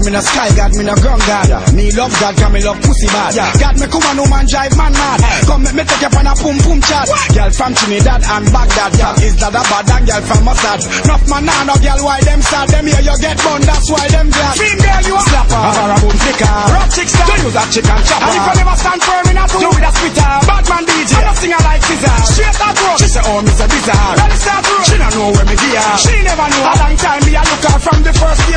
God, me no sky God, me no ground God. Me love God, 'cause me love pussy bad. God me come on, no man drive man mad. Come make me take you on a boom boom chat. Girl from Trinidad and Baghdad, from is that a bad and girl from Mossad. Enough man nah no girl why them sad. Them here you get bun, that's why them glad. Dream girl you a slapper, a boom flicker. Rock chick star, don't use that chicken chopper. And if you never stand firm in a two, do with a spitter. Bad man DJ, I don't sing her like scissor. Straight that road, she say oh Mr. Bizarre. Ready start road, she don't know where me gear. She never know. A long time me a look her from the first day